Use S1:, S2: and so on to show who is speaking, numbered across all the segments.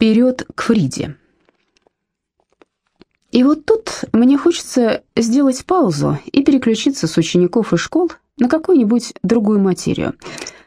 S1: Вперед к Фриде. И вот тут мне хочется сделать паузу и переключиться с учеников и школ на какую-нибудь другую материю.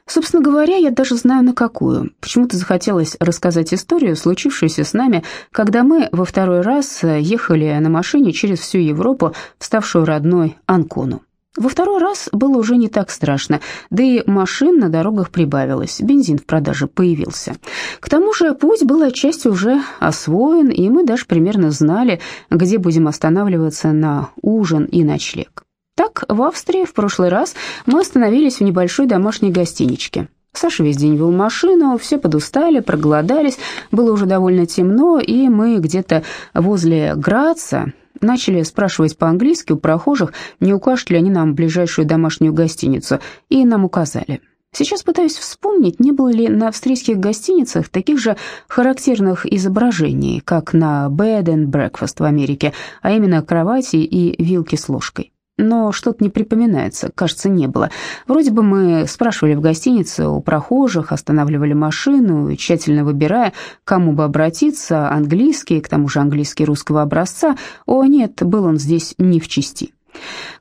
S1: Собственно говоря, я даже знаю на какую. Почему-то захотелось рассказать историю, случившуюся с нами, когда мы во второй раз ехали на машине через всю Европу, вставшую родной Анкону. Во второй раз было уже не так страшно, да и машин на дорогах прибавилось, бензин в продаже появился. К тому же путь был отчасти уже освоен, и мы даже примерно знали, где будем останавливаться на ужин и ночлег. Так, в Австрии в прошлый раз мы остановились в небольшой домашней гостиничке. Саша весь день вел машину, все подустали, проголодались, было уже довольно темно, и мы где-то возле Граца, начали спрашивать по-английски у прохожих, не укажут ли они нам ближайшую домашнюю гостиницу, и нам указали. Сейчас пытаюсь вспомнить, не было ли на австрийских гостиницах таких же характерных изображений, как на bed and breakfast в Америке, а именно кровати и вилки с ложкой но что-то не припоминается, кажется, не было. Вроде бы мы спрашивали в гостинице у прохожих, останавливали машину, тщательно выбирая, кому бы обратиться, английский, к тому же английский русского образца. О, нет, был он здесь не в чести.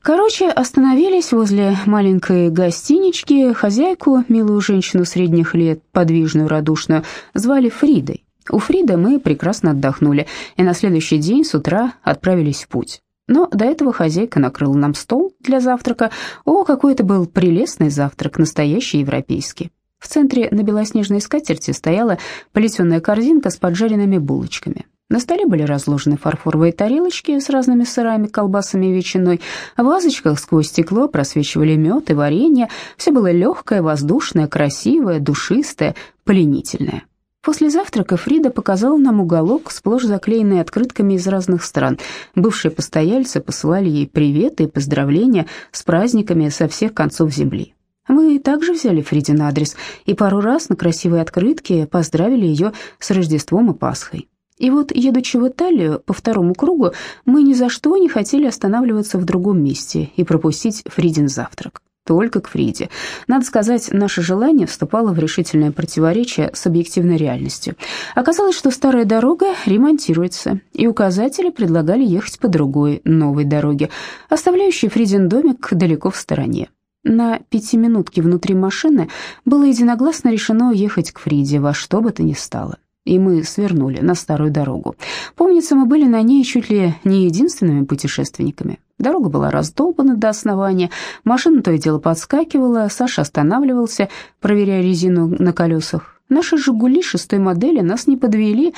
S1: Короче, остановились возле маленькой гостинички. Хозяйку, милую женщину средних лет, подвижную, радушную, звали Фридой. У Фриды мы прекрасно отдохнули и на следующий день с утра отправились в путь. Но до этого хозяйка накрыла нам стол для завтрака. О, какой это был прелестный завтрак, настоящий европейский. В центре на белоснежной скатерти стояла плетеная корзинка с поджаренными булочками. На столе были разложены фарфоровые тарелочки с разными сырами, колбасами и ветчиной. В вазочках сквозь стекло просвечивали мед и варенье. Все было легкое, воздушное, красивое, душистое, пленительное. После завтрака Фрида показала нам уголок, сплошь заклеенный открытками из разных стран. Бывшие постояльцы посылали ей приветы и поздравления с праздниками со всех концов земли. Мы также взяли Фридин адрес и пару раз на красивой открытке поздравили ее с Рождеством и Пасхой. И вот, едучи в Италию по второму кругу, мы ни за что не хотели останавливаться в другом месте и пропустить Фридин завтрак только к Фриде. Надо сказать, наше желание вступало в решительное противоречие с объективной реальностью. Оказалось, что старая дорога ремонтируется, и указатели предлагали ехать по другой, новой дороге, оставляющей Фридин домик далеко в стороне. На пятиминутке внутри машины было единогласно решено ехать к Фриде во что бы то ни стало и мы свернули на старую дорогу. Помнится, мы были на ней чуть ли не единственными путешественниками. Дорога была раздолбана до основания, машина то и дело подскакивала, Саша останавливался, проверяя резину на колесах. Наши «Жигули» шестой модели нас не подвели.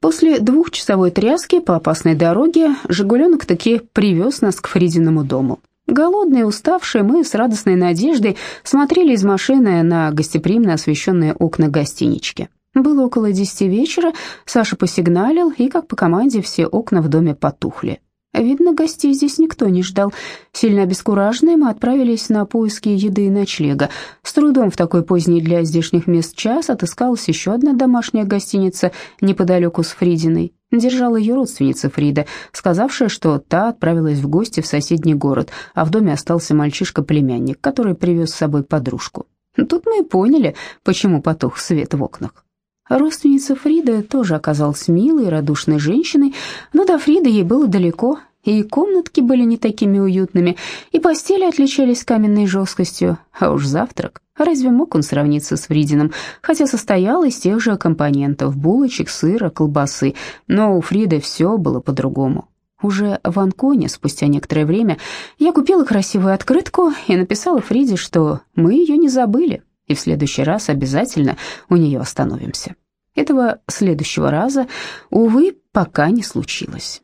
S1: После двухчасовой тряски по опасной дороге «Жигуленок» таки привез нас к Фридиному дому. Голодные, уставшие, мы с радостной надеждой смотрели из машины на гостеприимно освещенные окна гостинички. Было около десяти вечера, Саша посигналил, и, как по команде, все окна в доме потухли. Видно, гостей здесь никто не ждал. Сильно обескураженные мы отправились на поиски еды и ночлега. С трудом в такой поздний для здешних мест час отыскалась еще одна домашняя гостиница неподалеку с Фридиной. Держала ее родственница Фрида, сказавшая, что та отправилась в гости в соседний город, а в доме остался мальчишка-племянник, который привез с собой подружку. Тут мы и поняли, почему потух свет в окнах. Родственница Фрида тоже оказалась милой, радушной женщиной, но до Фриды ей было далеко, и комнатки были не такими уютными, и постели отличались каменной жесткостью, а уж завтрак. Разве мог он сравниться с Фридином, хотя состоял из тех же компонентов, булочек, сыра, колбасы, но у Фриды все было по-другому. Уже в Анконе, спустя некоторое время, я купила красивую открытку и написала Фриде, что мы ее не забыли, и в следующий раз обязательно у нее остановимся. Этого следующего раза, увы, пока не случилось.